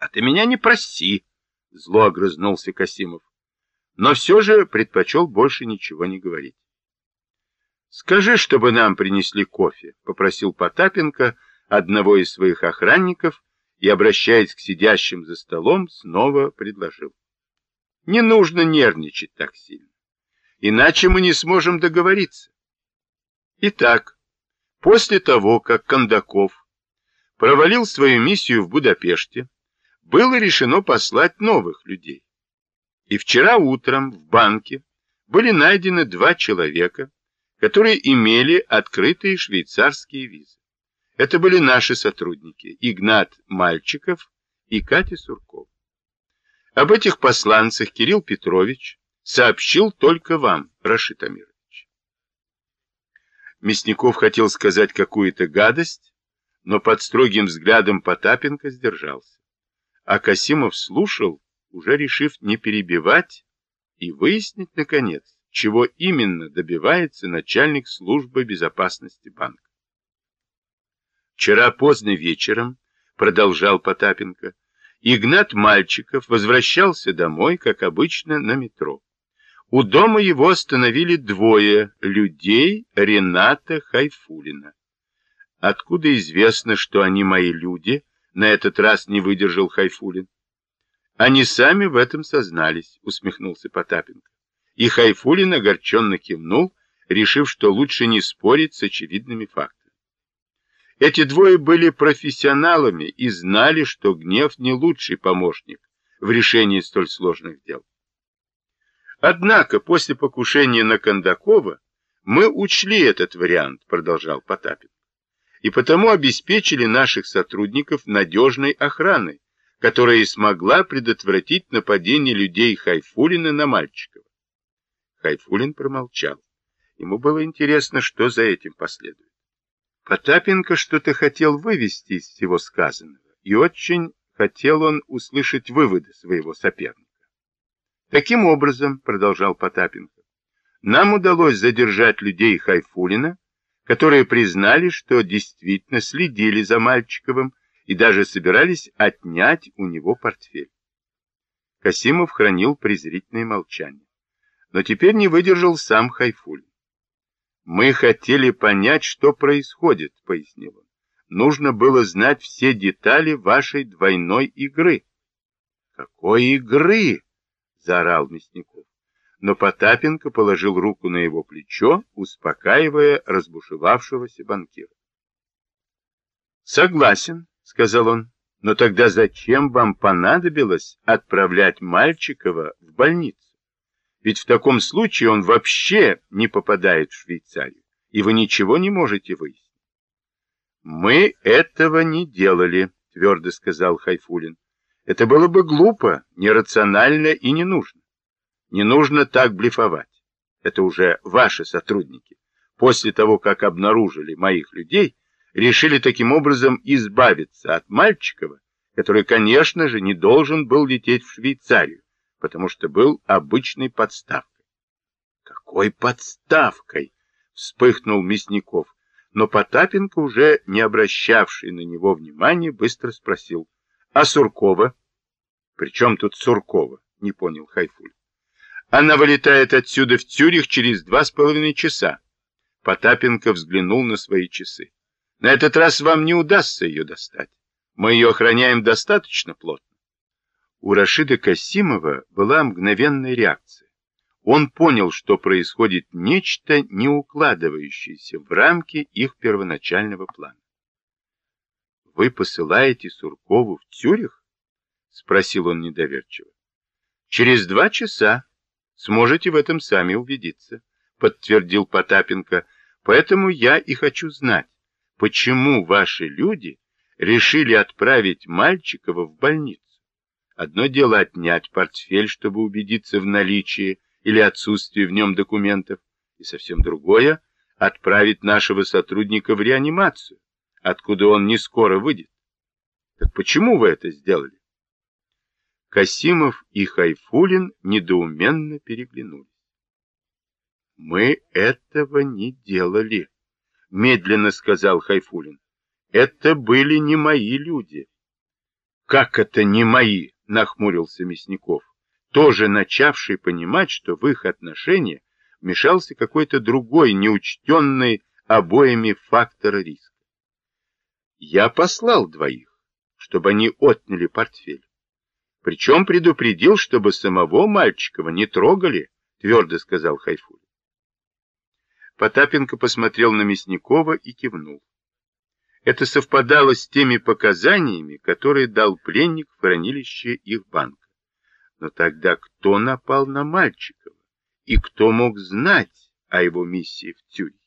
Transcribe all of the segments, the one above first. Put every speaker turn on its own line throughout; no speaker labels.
А ты меня не прости, зло огрызнулся Касимов. Но все же предпочел больше ничего не говорить. Скажи, чтобы нам принесли кофе, попросил Потапенко одного из своих охранников и, обращаясь к сидящим за столом, снова предложил. Не нужно нервничать так сильно, иначе мы не сможем договориться. Итак, после того, как Кондаков провалил свою миссию в Будапеште, было решено послать новых людей. И вчера утром в банке были найдены два человека, которые имели открытые швейцарские визы. Это были наши сотрудники Игнат Мальчиков и Катя Сурков. Об этих посланцах Кирилл Петрович сообщил только вам, Рашид Амирович. Мясников хотел сказать какую-то гадость, но под строгим взглядом Потапенко сдержался. А Касимов слушал, уже решив не перебивать и выяснить, наконец, чего именно добивается начальник службы безопасности банка. Вчера поздно вечером, продолжал Потапенко, Игнат Мальчиков возвращался домой, как обычно, на метро. У дома его остановили двое людей Рената Хайфулина. Откуда известно, что они мои люди, на этот раз не выдержал Хайфулин. Они сами в этом сознались, усмехнулся Потапенко. И Хайфулин огорченно кивнул, решив, что лучше не спорить с очевидными фактами. Эти двое были профессионалами и знали, что гнев не лучший помощник в решении столь сложных дел. Однако после покушения на Кондакова мы учли этот вариант, продолжал Потапин, и потому обеспечили наших сотрудников надежной охраной, которая и смогла предотвратить нападение людей Хайфулина на Мальчикова. Хайфулин промолчал. Ему было интересно, что за этим последует. Потапенко что-то хотел вывести из всего сказанного, и очень хотел он услышать выводы своего соперника. Таким образом, продолжал Потапенко, нам удалось задержать людей Хайфулина, которые признали, что действительно следили за Мальчиковым и даже собирались отнять у него портфель. Касимов хранил презрительное молчание. Но теперь не выдержал сам Хайфулин. «Мы хотели понять, что происходит», — пояснил он. «Нужно было знать все детали вашей двойной игры». «Какой игры?» — заорал Мясников. Но Потапенко положил руку на его плечо, успокаивая разбушевавшегося банкира. «Согласен», — сказал он, — «но тогда зачем вам понадобилось отправлять Мальчикова в больницу? Ведь в таком случае он вообще не попадает в Швейцарию, и вы ничего не можете выяснить». «Мы этого не делали», — твердо сказал Хайфулин. Это было бы глупо, нерационально и не нужно. Не нужно так блефовать. Это уже ваши сотрудники. После того, как обнаружили моих людей, решили таким образом избавиться от Мальчикова, который, конечно же, не должен был лететь в Швейцарию, потому что был обычной подставкой. Какой подставкой? Вспыхнул Мясников, но Потапенко, уже не обращавший на него внимания, быстро спросил. А Суркова? Причем тут Суркова? Не понял Хайфуль. Она вылетает отсюда в Тюрих через два с половиной часа. Потапенко взглянул на свои часы. На этот раз вам не удастся ее достать. Мы ее охраняем достаточно плотно. У Рашида Касимова была мгновенная реакция. Он понял, что происходит нечто, не укладывающееся в рамки их первоначального плана. Вы посылаете Суркову в Цюрих? Спросил он недоверчиво. Через два часа. Сможете в этом сами убедиться, подтвердил Потапенко. Поэтому я и хочу знать, почему ваши люди решили отправить Мальчикова в больницу. Одно дело отнять портфель, чтобы убедиться в наличии или отсутствии в нем документов, и совсем другое — отправить нашего сотрудника в реанимацию откуда он не скоро выйдет. Так почему вы это сделали? Касимов и Хайфулин недоуменно переглянулись. «Мы этого не делали», — медленно сказал Хайфулин. «Это были не мои люди». Как это не мои? Нахмурился Мясников, тоже начавший понимать, что в их отношения вмешался какой-то другой, неучтенный обоими фактор риска. Я послал двоих, чтобы они отняли портфель. Причем предупредил, чтобы самого Мальчикова не трогали, твердо сказал Хайфуль. Потапенко посмотрел на Мясникова и кивнул. Это совпадало с теми показаниями, которые дал пленник в хранилище их банка. Но тогда кто напал на Мальчикова? И кто мог знать о его миссии в Тюрихе?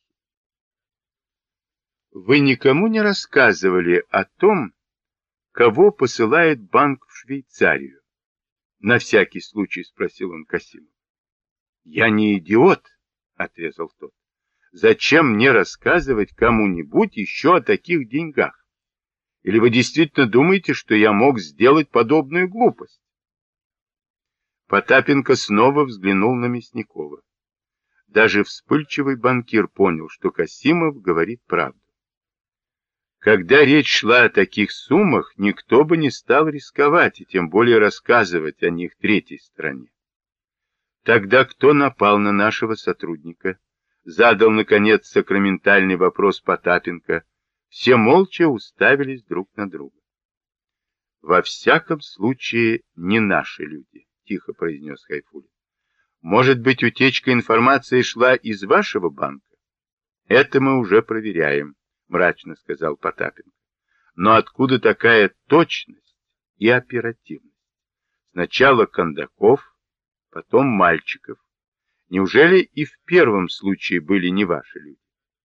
Вы никому не рассказывали о том, кого посылает банк в Швейцарию? На всякий случай спросил он Касимов. Я не идиот, отрезал тот. Зачем мне рассказывать кому-нибудь еще о таких деньгах? Или вы действительно думаете, что я мог сделать подобную глупость? Потапенко снова взглянул на Мясникова. Даже вспыльчивый банкир понял, что Касимов говорит правду. Когда речь шла о таких суммах, никто бы не стал рисковать и тем более рассказывать о них третьей стороне. Тогда кто напал на нашего сотрудника? Задал, наконец, сакраментальный вопрос Потапенко. Все молча уставились друг на друга. Во всяком случае, не наши люди, тихо произнес Хайфулин. Может быть, утечка информации шла из вашего банка? Это мы уже проверяем, мрачно сказал Потапенко. Но откуда такая точность и оперативность? Сначала Кондаков, потом Мальчиков. Неужели и в первом случае были не ваши люди?